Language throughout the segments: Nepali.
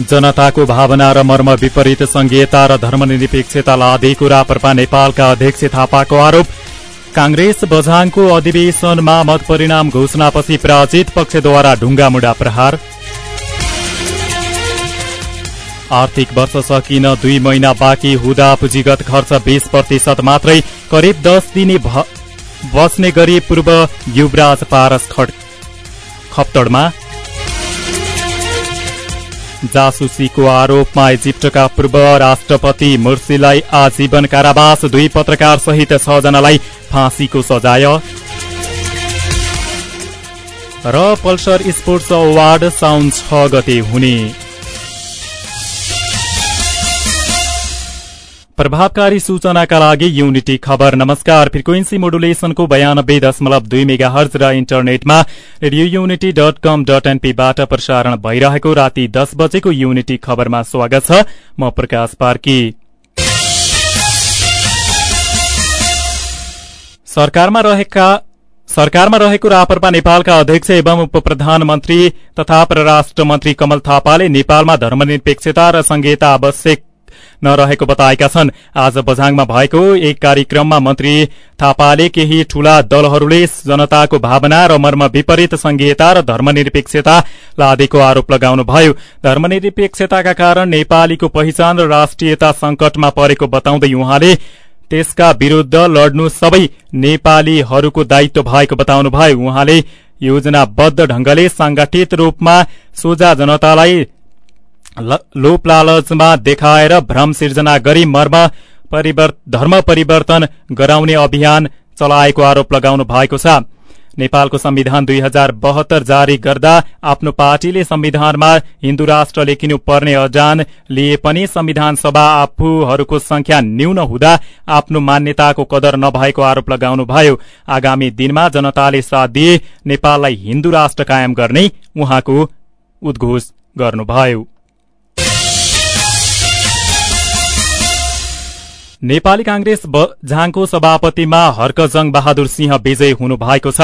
जनताको भावना र मर्म विपरीत संघीयता र धर्मनिरपेक्षता लादेको रापरपा नेपालका अध्यक्ष थापाको आरोप। कांग्रेस बझाङको अधिवेशनमा मत परिणाम घोषणापछि पराजित पक्षद्वारा ढुङ्गामुडा प्रहार। आर्थिक वर्ष सकिन दुई महिना बाँकी हुँदा पुँजीगत खर्च बीस प्रतिशत मात्रै करिब दस दिने बस्ने गरी पूर्व युवराज पारस खप्तडमा जासुसीको आरोपमा इजिप्टका पूर्व राष्ट्रपति मुर्सीलाई आजीवन कारावास दुई पत्रकार सहित छजनालाई फाँसीको सजाय। र पल्सर स्पोर्ट्स अवार्ड साउन छ गते हुने। प्रभावकारी सूचनाका लागि युनिटी खबर। नमस्कार। फ्रिक्वेन्सी मोडुलेसनको बयानब्बे दशमलव दुई मेगा हर्ज र इन्टरनेटमा radio unity dot com dot एनपीबाट प्रसारण भइरहेको राति दस बजेको युनिटी खबरमा स्वागत छ। म प्रकाश पार्की। सरकारमा रहेका सरकारमा रहेको रापरपा नेपालका अध्यक्ष एवं उप प्रधानमन्त्री तथा परराष्ट्र मन्त्री कमल थापाले नेपालमा धर्मनिरपेक्षता र संघीयता आवश्यक नरहेको बताएका छन्। आज बझाङमा भएको एक कार्यक्रममा मन्त्री थापाले केही ठूला दलहरूले जनताको भावना र मर्म विपरीत संघीयता र धर्मनिरपेक्षता लादेको आरोप लगाउनुभयो। धर्मनिरपेक्षताका कारण नेपालीको पहिचान र राष्ट्रियता संकटमा परेको बताउँदै उहाँले त्यसका विरूद्ध लड्नु सबै नेपालीहरूको दायित्व भएको बताउनुभयो। उहाँले योजनाबद्ध ढंगले संगठित रूपमा सोझा जनतालाई लोप लालचमा देखाएर भ्रम सिर्जना गरी मर्म धर्म परिवर्तन गराउने अभियान चलाएको आरोप लगाउनु भएको छ। नेपालको संविधान दुई हजार बहत्तर जारी गर्दा आफ्नो पार्टीले संविधानमा हिन्दू राष्ट्र लेखिनु पर्ने अजान लिए पनि संविधान सभा आफूहरूको संख्या न्यून हुँदा आफ्नो मान्यताको कदर नभएको आरोप लगाउनुभयो। आगामी दिनमा जनताले साथ दिए नेपाललाई हिन्दू राष्ट्र कायम गर्ने उहाँको उद्घोष गर्नुभयो। नेपाली कांग्रेस झाङको सभापतिमा हर्कजङ बहादुर सिंह विजय हुनु भएको छ।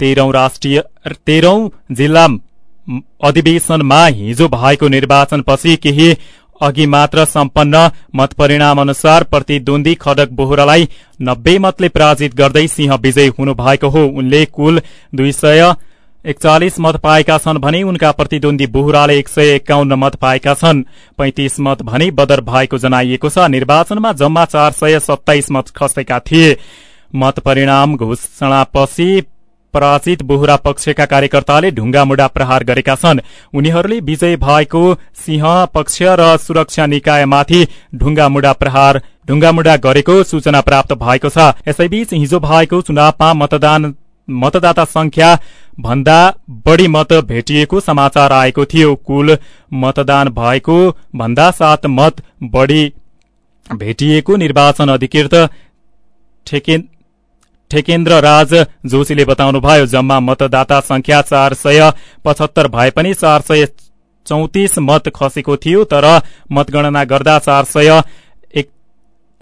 तेह्रौं राष्ट्रिय तेह्रौं जिल्ला अधिवेशनमा हिजो भएको निर्वाचनपछि केही अघि मात्र सम्पन्न मत परिणाम अनुसार प्रतिद्वन्दी खडक बोहरालाई नब्बे मतले पराजित गर्दै सिंह विजय हुनु भएको हो। उनले कुल दुई सय एकचालिस मत पाएका छन् भने उनका प्रतिद्वन्दी बोहराले एक सय एकाउन्न मत पाएका छन्। पैंतिस मत भने बदर भएको जनाइएको छ। निर्वाचनमा जम्मा चार सय सत्ताइस मत खसेका थिए। मत परिणाम घोषणापछि पराजित बोहरा पक्षका कार्यकर्ताले ढुङ्गामुडा प्रहार गरेका छन्। उनीहरूले विजय भएको सिंह पक्ष र सुरक्षा निकायमाथि ढुङ्गामुडा प्रहार ढुङ्गामुडा गरेको सूचना प्राप्त भएको छ। यसैबीच हिजो भएको चुनावमा मतदान मतदाता संख्या भन्दा बढ़ी मत भेटिएको समाचार आएको थियो। कुल मतदान भएको भन्दा सात मत बढ़ी भेटिएको निर्वाचन अधिकृत ठेकेन्द्र राज जोशीले बताउनुभयो जम्मा मतदाता संख्या चार सय पचहत्तर भए पनि चार सय चौतिस मत खसेको थियो तर मतगणना गर्दा चार सय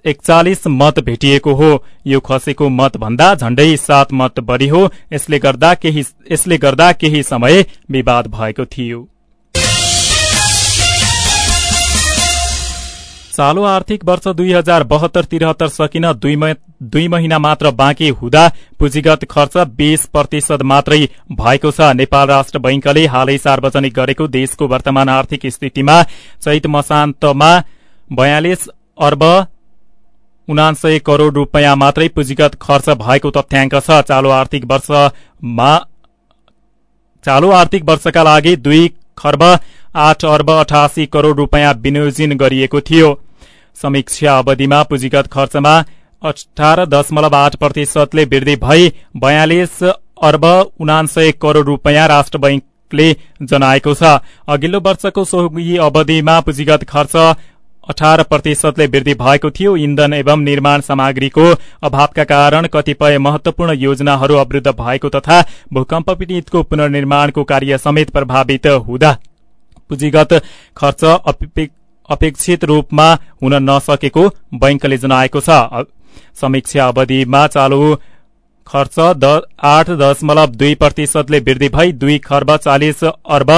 एकचालिस मत भेटिएको हो। यो खसेको मत भन्दा झण्डै सात मत बढ़ी हो। यसले गर्दा केही यसले गर्दा केही समय विवाद भएको थियो। चालु आर्थिक वर्ष दुई हजार बहत्तर त्रिहत्तर सकिन दुई महिना मात्र बाँकी हुँदा पुँजीगत खर्च बीस प्रतिशत मात्रै भएको छ। नेपाल राष्ट्र बैंकले हालै सार्वजनिक गरेको देशको वर्तमान आर्थिक स्थितिमा चैत मसान्तमा बयालिस अर्ब उनासय करोड़ रूपियाँ मात्रै पुँजीगत खर्च भएको तथ्याङ्क छ। चालु आर्थिक वर्षमा चालु आर्थिक वर्षका लागि दुई खर्ब आठ अर्ब अठासी करोड़ रूपियाँ विनियोजन गरिएको थियो। समीक्षा अवधिमा पुँजीगत खर्चमा अठार दशमलव आठ प्रतिशतले वृद्धि भई बयालिस अर्ब उनासय करोड़ रूपियाँ राष्ट्र बैंकले जनाएको छ। अघिल्लो वर्षको सोही अवधिमा पुँजीगत खर्च अठार प्रतिशतले वृद्धि भएको थियो। इन्धन एवं निर्माण सामग्रीको अभावका कारण कतिपय महत्वपूर्ण योजनाहरू अवरूद्ध भएको तथा भूकम्प पीड़ितको पुनर्निर्माणको कार्य समेत प्रभावित हुँदा पुँजीगत खर्च अपेक्षित रूपमा हुन नसकेको बैंकले जनाएको छ। समीक्षा अवधिमा चालू खर्च आठ दशमलव दुई प्रतिशतले वृद्धि भई दुई खर्ब चालिस अर्ब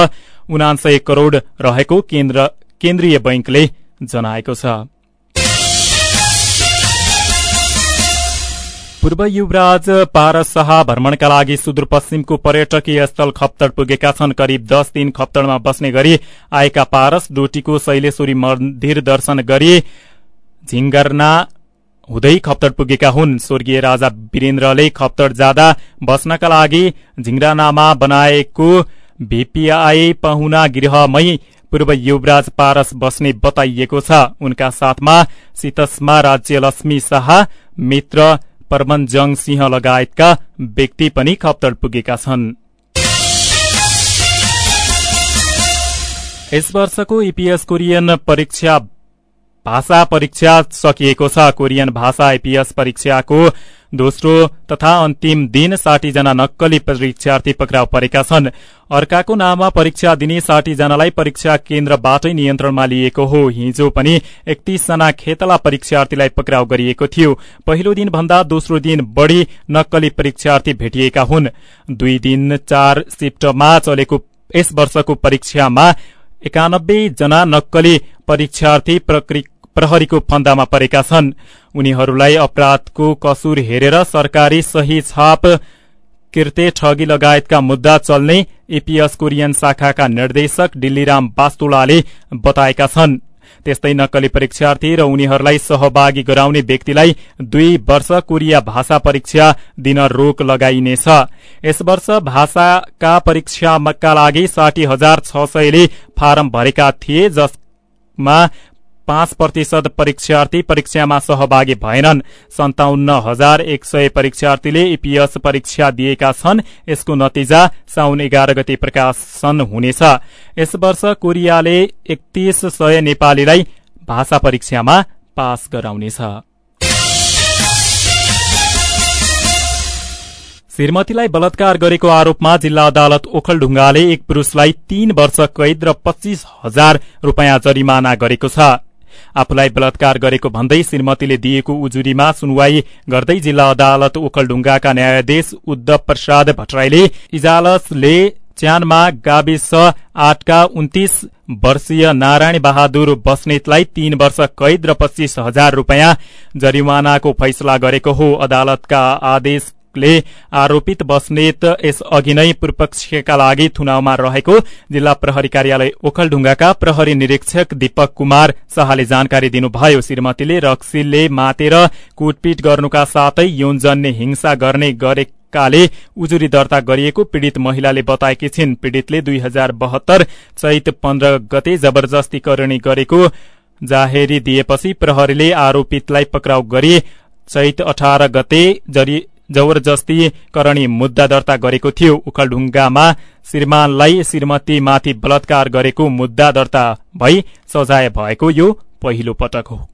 उनासय करोड़ रहेको केन्द्रीय बैंकले जनाएको छ। पूर्व युवराज पारस शाह भ्रमणका लागि सुदूरपश्चिमको पर्यटकीय स्थल खप्तड पुगेका छन्। करिब दस दिन खप्तडमा बस्ने गरी आएका पारस डोटीको शैलेश्वरी मन्दिर दर्शन गरी झिङ्गर्ना हुँदै खप्तड पुगेका हुन्। स्वर्गीय राजा वीरेन्द्रले खप्तड जाँदा बस्नका लागि झिङ्रानामा बनाएको भीपीआई पाहुना गृहमै पूर्व युवराज पारस बस्ने बताइएको छ। उनका साथमा सितसमा राज्य लक्ष्मी शाह मित्र परमनजङ सिंह लगायतका व्यक्ति पनि खप्तड पुगेका छन्। यस वर्षको इपीएस कोरियन परीक्षा भाषा परीक्षा सकिएको छ। कोरियन भाषा आइपीएस परीक्षाको दोस्रो तथा अन्तिम दिन जना नक्कली परीक्षार्थी पक्राउ परेका छन्। अर्काको नाममा परीक्षा दिने जनालाई परीक्षा केन्द्रबाटै नियन्त्रणमा लिएको हो। हिजो पनि जना खेतला परीक्षार्थीलाई पक्राउ गरिएको थियो। पहिलो दिन भन्दा दोस्रो दिन बढ़ी नक्कली परीक्षार्थी भेटिएका हुन्। दुई दिन चार शिफ्टमा चलेको यस वर्षको परीक्षामा एकानब्बे जना नक्कली परीक्षार्थी प्रहरीको फन्दामा परेका छन्। उनीहरूलाई अपराधको कसुर हेरेर सरकारी सही छाप किर्ते ठगी लगायतका मुद्दा चल्ने एपीएस कोरियन शाखाका निर्देशक डिल्लीराम बास्तुलाले बताएका छन्। त्यस्तै नक्कली परीक्षार्थी र उनीहरूलाई सहभागी गराउने व्यक्तिलाई दुई वर्ष कोरिया भाषा परीक्षा दिन रोक लगाइनेछ। यस वर्ष भाषाका परीक्षाका लागि साठी हजार छ सयले फारम भरेका थिए जसमा पाँच प्रतिशत परीक्षार्थी परीक्षामा सहभागी भएनन्। सन्ताउन्न हजार एक सय परीक्षार्थीले इपीएस परीक्षा दिएका छन्। यसको नतिजा साउन एघार गते प्रकाशन हुनेछ। यस वर्ष कोरियाले एकतीस सय नेपालीलाई भाषा परीक्षामा पास गराउनेछ। श्रीमतीलाई बलात्कार गरेको आरोपमा जिल्ला अदालत ओखलढुङ्गाले एक पुरूषलाई तीन वर्ष कैद र पच्चीस हजार रूपियाँ जरिमाना गरेको छ। आफूलाई बलात्कार गरेको भन्दै श्रीमतीले दिएको उजुरीमा सुनवाई गर्दै जिल्ला अदालत ओखलढुङ्गाका न्यायाधीश उद्धव प्रसाद भट्टराईले इजालसले च्यानमा गाविस आठका उन्तिस वर्षीय नारायण बहादुर बस्नेतलाई तीन वर्ष कैद र पच्चीस हजार रूपियाँ जरिमानाको फैसला गरेको हो अदालतका आदेश ले आरोपित बस्नेत यस अघि नै पूर्वपक्षका लागि थुनावमा रहेको जिल्ला प्रहरी कार्यालय ओखलढुङ्गाका प्रहरी निरीक्षक दीपक कुमार शाहले जानकारी दिनुभयो। श्रीमतीले रक्सीले मातेर कुटपिट गर्नुका साथै यौनजन्य हिंसा गर्ने गरेकाले उजुरी दर्ता गरिएको पीड़ित महिलाले बताएकी छिन्। पीड़ितले दुई हजार बहत्तर चैत पन्ध्र गते जबरजस्तीकरणी गरेको जाहेरी दिएपछि प्रहरीले आरोपितलाई पक्राउ गरी चैत अठार गते जबरजस्ती करणी मुद्दा दर्ता गरेको थियो। उखलढुङ्गामा श्रीमानलाई श्रीमतीमाथि बलात्कार गरेको मुद्दा दर्ता भई सजाय भएको यो पहिलो पटक हो।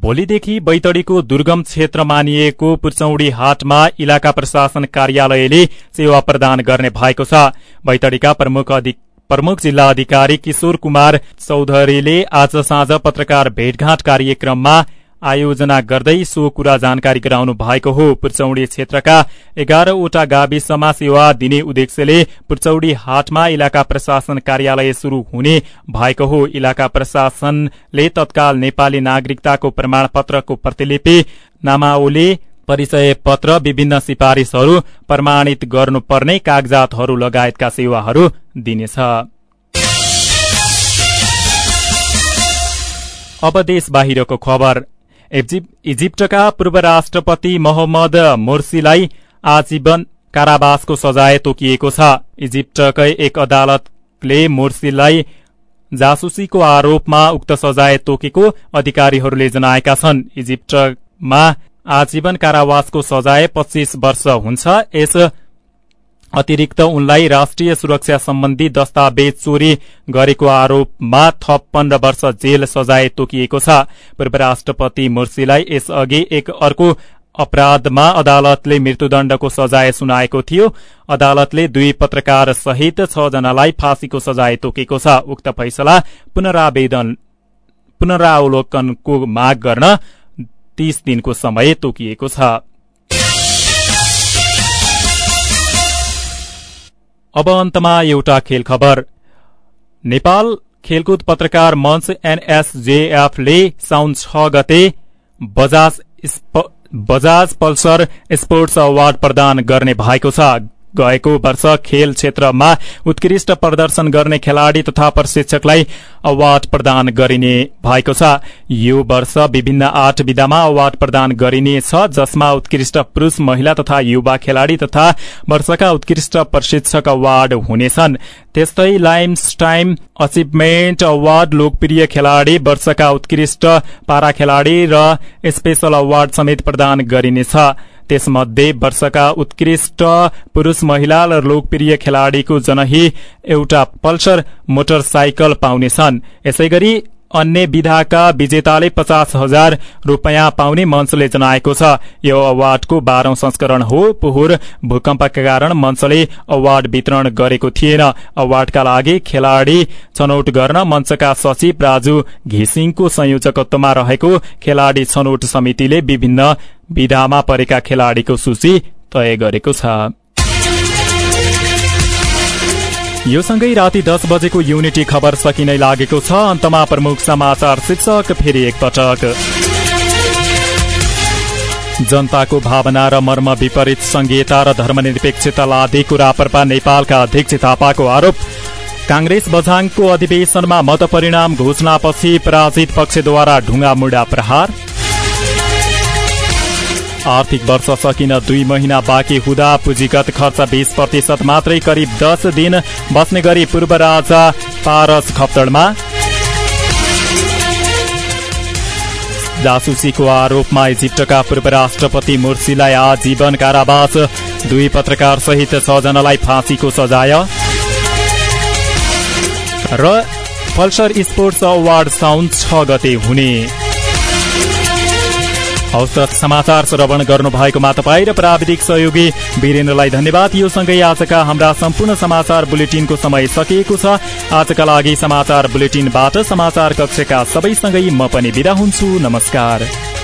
भोलिदेखि बैतडीको दुर्गम क्षेत्र मानिएको पुर्चौडी हाटमा इलाका प्रशासन कार्यालयले सेवा प्रदान गर्ने भएको छ। बैतडीका प्रमुख प्रमुख जिल्ला अधिकारी किशोर कुमार चौधरीले आज साँझ पत्रकार भेटघाट कार्यक्रममा आयोजना गर्दै सो कुरा जानकारी गराउनु भएको हो। पुर्चौडी क्षेत्रका एघारवटा गाविसमा सेवा दिने उद्देश्यले पुर्चौडी हाटमा इलाका प्रशासन कार्यालय शुरू हुने भएको हो। इलाका प्रशासनले तत्काल नेपाली नागरिकताको प्रमाण पत्रको प्रतिलिपि नामावली परिचय पत्र विभिन्न सिफारिशहरू प्रमाणित गर्नुपर्ने कागजातहरू लगायतका सेवाहरू दिनेछ। अब देश बाहिरको खबर। इजिप्टका पूर्व राष्ट्रपति मोहम्मद मोर्सीलाई आजीवन कारावासको सजाय तोकिएको छ। इजिप्टकै एक अदालतले मोर्सीलाई जासुसीको आरोपमा उक्त सजाय तोकेको अधिकारीहरूले जनाएका छन्। इजिप्टमा आजीवन कारावासको सजाय पच्चीस वर्ष हुन्छ। यस अतिरिक्त उनलाई राष्ट्रिय सुरक्षा सम्बन्धी दस्तावेज चोरी गरेको आरोपमा थप पन्ध्र वर्ष जेल सजाय तोकिएको छ। पूर्व राष्ट्रपति मुर्सीलाई यसअघि एक अर्को अपराधमा अदालतले मृत्युदण्डको सजाय सुनाएको थियो। अदालतले दुई पत्रकार सहित छ जनालाई फाँसीको सजाय तोकेको छ। उक्त फैसला पुनरावलोकनको माग गर्न तीस दिनको समय तोकिएको छ। अब अन्तमा एउटा खेल खबर नेपाल खेलकुद पत्रकार मञ्च एनएसजेएफले साउन छ गते Bajaj Bajaj Pulsar sports award प्रदान गर्ने भएको छ। गएको वर्ष खेल क्षेत्रमा उत्कृष्ट प्रदर्शन गर्ने खेलाड़ी तथा प्रशिक्षकलाई अवार्ड प्रदान गरिने भएको छ। यो वर्ष विभिन्न आठ विधामा अवार्ड प्रदान गरिनेछ जसमा उत्कृष्ट पुरूष महिला तथा युवा खेलाड़ी तथा वर्षका उत्कृष्ट प्रशिक्षक अवार्ड हुनेछन्। त्यस्तै लाइम्स टाइम अचिभमेन्ट अवार्ड लोकप्रिय खेलाड़ी वर्षका उत्कृष्ट पारा खेलाड़ी र स्पेशल अवार्ड समेत प्रदान गरिनेछ। त्यसमध्ये वर्षका उत्कृष्ट पुरूष महिला र लोकप्रिय खेलाड़ीको जनही एउटा पल्सर मोटरसाइकल पाउनेछन्। यसै गरी अन्य विधाका विजेताले पचास हजार रूपियाँ पाउने मञ्चले जनाएको छ। यो अवार्डको बाह्रौं संस्करण हो। पोहोर भूकम्पका कारण मञ्चले अवार्ड वितरण गरेको थिएन। अवार्डका लागि खेलाड़ी छनौट गर्न मञ्चका सचिव राजु घिसिङको संयोजकत्वमा रहेको खेलाड़ी छनौट समितिले विभिन्न विधामा परेका खेलाड़ीको सूची तय गरेको छ। यो सँगै राति दस बजेको युनिटी खबर सकिनै लागेको छ। अन्तमा प्रमुख समाचार शीर्षक फेरि एकपटक। जनताको भावना र मर्म विपरीत संघीयता र धर्मनिरपेक्षता लादेको रापरपा नेपालका अध्यक्ष थापाको आरोप। कांग्रेस बझाङको अधिवेशनमा मत परिणाम घोषणापछि पराजित पक्षद्वारा ढुङ्गा मुडा प्रहार। आर्थिक वर्ष सकिन दुई महिना बाँकी हुँदा पुँजीगत खर्च बीस प्रतिशत मात्रै करिब दस दिन बस्ने गरी पूर्व राजा पारस खप्तडमा जासुसीको आरोपमा इजिप्टका पूर्व राष्ट्रपति मुर्सीलाई आजीवन कारावास दुई पत्रकार सहित छजनालाई फाँसीको सजाय। र पल्सर स्पोर्ट्स अवार्ड साउन्ड छ गते हुने। हौस् समाचार श्रवण गर्नु भएकोमा तपाईँ र प्राविधिक सहयोगी वीरेन्द्रलाई धन्यवाद। यो सँगै आजका हाम्रा सम्पूर्ण समाचार बुलेटिनको समय सकिएको छ। आजका लागि समाचार बुलेटिनबाट समाचार कक्षका सबैसँगै म पनि विदा हुन्छु। नमस्कार।